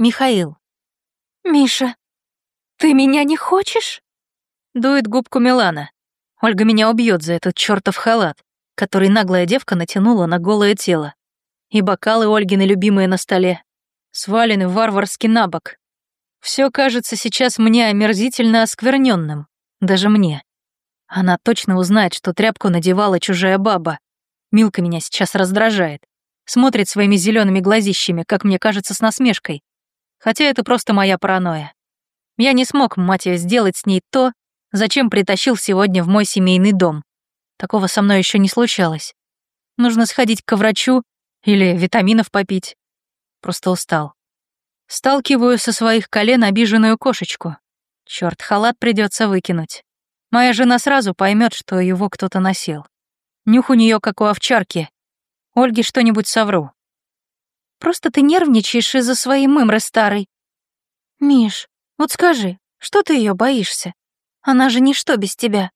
Михаил. «Миша, ты меня не хочешь?» Дует губку Милана. Ольга меня убьет за этот чертов халат, который наглая девка натянула на голое тело. И бокалы Ольгины любимые на столе, свалены варварски на бок. Все кажется сейчас мне омерзительно оскверненным, даже мне. Она точно узнает, что тряпку надевала чужая баба. Милка меня сейчас раздражает. Смотрит своими зелеными глазищами, как мне кажется, с насмешкой. Хотя это просто моя паранойя. Я не смог, мать ее, сделать с ней то, зачем притащил сегодня в мой семейный дом. Такого со мной еще не случалось. Нужно сходить к врачу или витаминов попить. Просто устал. Сталкиваю со своих колен обиженную кошечку. Черт, халат придется выкинуть. Моя жена сразу поймет, что его кто-то носил. Нюх у нее как у овчарки. Ольге что-нибудь совру. Просто ты нервничаешь из-за своей мымры старой. Миш, вот скажи, что ты ее боишься? Она же ничто без тебя.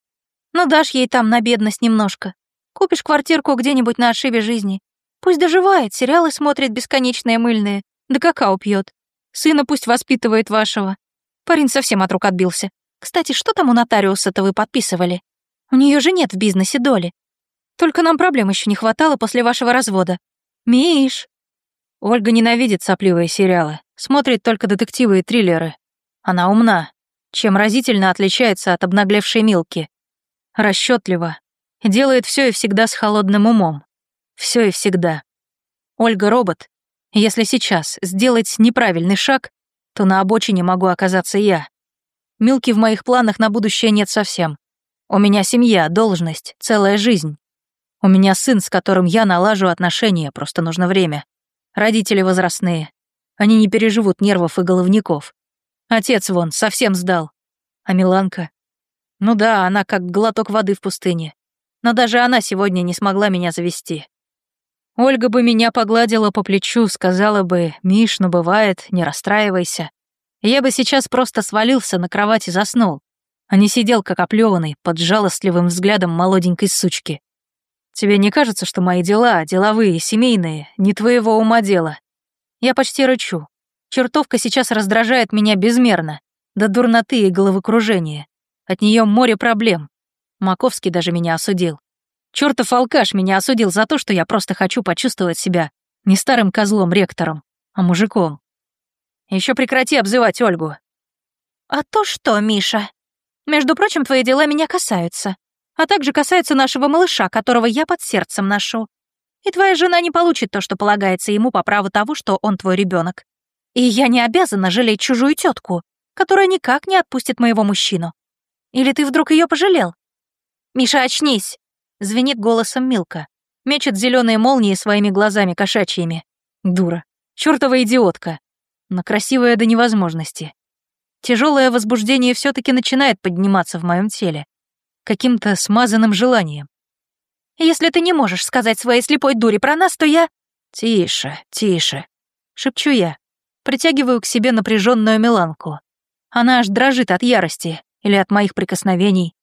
Ну, дашь ей там на бедность немножко. Купишь квартирку где-нибудь на ошибе жизни. Пусть доживает, сериалы смотрит бесконечные мыльные, да какао пьет. Сына пусть воспитывает вашего. Парень совсем от рук отбился. Кстати, что там у нотариуса-то вы подписывали? У нее же нет в бизнесе доли. Только нам проблем еще не хватало после вашего развода. Миш!» Ольга ненавидит сопливые сериалы, смотрит только детективы и триллеры. Она умна, чем разительно отличается от обнаглевшей Милки. Расчетлива, делает все и всегда с холодным умом. Все и всегда. Ольга робот, если сейчас сделать неправильный шаг, то на обочине могу оказаться я. Милки в моих планах на будущее нет совсем. У меня семья, должность, целая жизнь. У меня сын, с которым я налажу отношения, просто нужно время. Родители возрастные. Они не переживут нервов и головников. Отец вон совсем сдал. А Миланка? Ну да, она как глоток воды в пустыне. Но даже она сегодня не смогла меня завести. Ольга бы меня погладила по плечу, сказала бы, «Миш, ну бывает, не расстраивайся». Я бы сейчас просто свалился на кровать и заснул, а не сидел как оплеванный под жалостливым взглядом молоденькой сучки. Тебе не кажется, что мои дела, деловые, семейные, не твоего ума дело? Я почти рычу. Чертовка сейчас раздражает меня безмерно, до дурноты и головокружения. От нее море проблем. Маковский даже меня осудил. Чёртов алкаш меня осудил за то, что я просто хочу почувствовать себя не старым козлом-ректором, а мужиком. Еще прекрати обзывать Ольгу. А то что, Миша? Между прочим, твои дела меня касаются, а также касаются нашего малыша, которого я под сердцем ношу. И твоя жена не получит то, что полагается ему по праву того, что он твой ребенок. И я не обязана жалеть чужую тетку, которая никак не отпустит моего мужчину. Или ты вдруг ее пожалел? Миша, очнись! Звенит голосом Милка. Мечет зеленые молнии своими глазами кошачьими. Дура. Чёртова идиотка. Но красивая до невозможности. Тяжелое возбуждение все таки начинает подниматься в моем теле. Каким-то смазанным желанием. «Если ты не можешь сказать своей слепой дуре про нас, то я...» «Тише, тише», — шепчу я. Притягиваю к себе напряженную Миланку. Она аж дрожит от ярости или от моих прикосновений.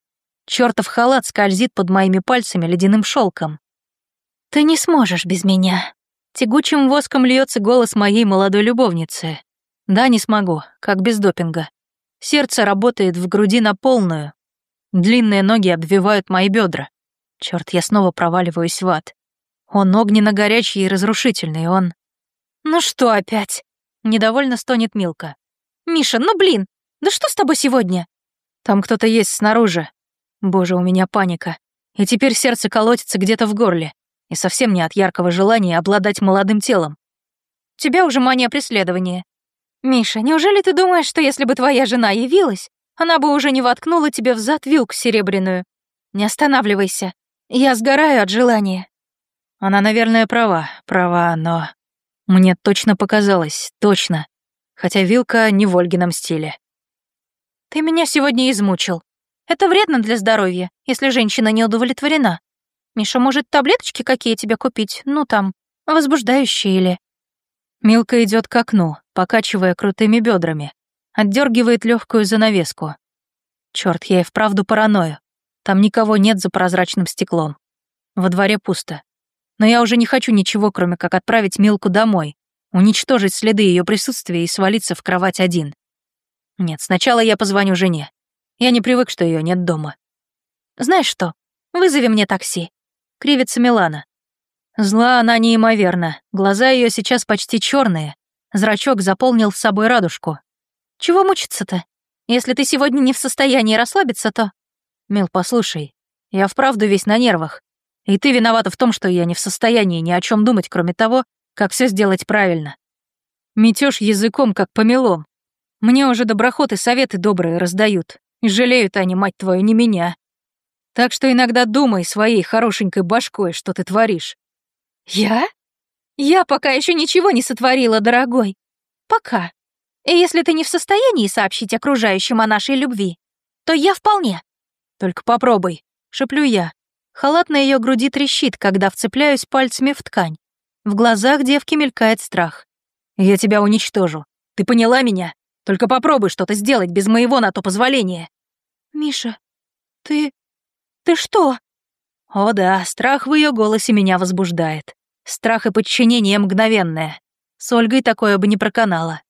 Чёртов халат скользит под моими пальцами ледяным шелком. «Ты не сможешь без меня». Тягучим воском льется голос моей молодой любовницы. Да, не смогу, как без допинга. Сердце работает в груди на полную. Длинные ноги обвивают мои бедра. Черт, я снова проваливаюсь в ад. Он огненно-горячий и разрушительный, он... «Ну что опять?» — недовольно стонет Милка. «Миша, ну блин, да что с тобой сегодня?» «Там кто-то есть снаружи», Боже, у меня паника. И теперь сердце колотится где-то в горле. И совсем не от яркого желания обладать молодым телом. Тебя уже мания преследования. Миша, неужели ты думаешь, что если бы твоя жена явилась, она бы уже не воткнула тебе в зад вилку серебряную? Не останавливайся. Я сгораю от желания. Она, наверное, права, права, но... Мне точно показалось, точно. Хотя вилка не в Ольгином стиле. Ты меня сегодня измучил. Это вредно для здоровья, если женщина не удовлетворена. Миша, может, таблеточки какие тебе купить? Ну, там, возбуждающие или...» Милка идет к окну, покачивая крутыми бедрами, отдергивает легкую занавеску. Черт, я и вправду параною. Там никого нет за прозрачным стеклом. Во дворе пусто. Но я уже не хочу ничего, кроме как отправить Милку домой, уничтожить следы ее присутствия и свалиться в кровать один. Нет, сначала я позвоню жене. Я не привык, что ее нет дома. Знаешь что, вызови мне такси. Кривится Милана. Зла она неимоверна, глаза ее сейчас почти черные, зрачок заполнил с собой радужку. Чего мучиться-то? Если ты сегодня не в состоянии расслабиться, то... Мил, послушай, я вправду весь на нервах. И ты виновата в том, что я не в состоянии ни о чем думать, кроме того, как все сделать правильно. Метешь языком, как помелом. Мне уже доброходы советы добрые раздают. И жалеют они, мать твою, не меня. Так что иногда думай своей хорошенькой башкой, что ты творишь. Я? Я пока еще ничего не сотворила, дорогой. Пока. И если ты не в состоянии сообщить окружающим о нашей любви, то я вполне. Только попробуй, шеплю я. Халат на ее груди трещит, когда вцепляюсь пальцами в ткань. В глазах девки мелькает страх. Я тебя уничтожу. Ты поняла меня? Только попробуй что-то сделать без моего на то позволения. Миша, ты... ты что? О да, страх в ее голосе меня возбуждает. Страх и подчинение мгновенное. С Ольгой такое бы не проканало.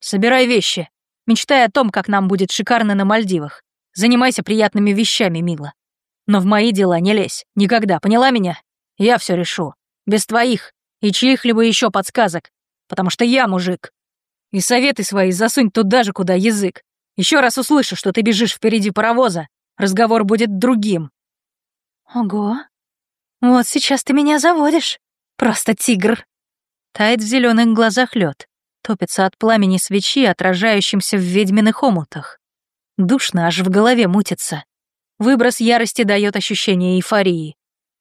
Собирай вещи. Мечтай о том, как нам будет шикарно на Мальдивах. Занимайся приятными вещами, мила. Но в мои дела не лезь. Никогда, поняла меня? Я все решу. Без твоих и чьих-либо еще подсказок. Потому что я мужик. И советы свои засунь туда же, куда язык. Еще раз услышу, что ты бежишь впереди паровоза, разговор будет другим. Ого. Вот сейчас ты меня заводишь. Просто тигр. Тает в зеленых глазах лед, топится от пламени свечи, отражающимся в ведьминых омутах. Душно аж в голове мутится. Выброс ярости дает ощущение эйфории.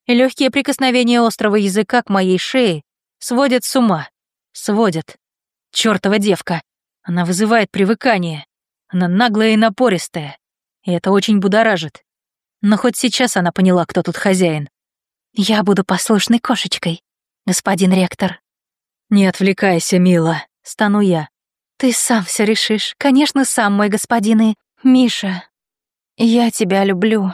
И легкие прикосновения острого языка к моей шее сводят с ума. Сводят. Чёртова девка. Она вызывает привыкание. Она наглая и напористая. И это очень будоражит. Но хоть сейчас она поняла, кто тут хозяин. «Я буду послушной кошечкой, господин ректор». «Не отвлекайся, мила», — стану я. «Ты сам все решишь. Конечно, сам, мой господин и...» «Миша, я тебя люблю».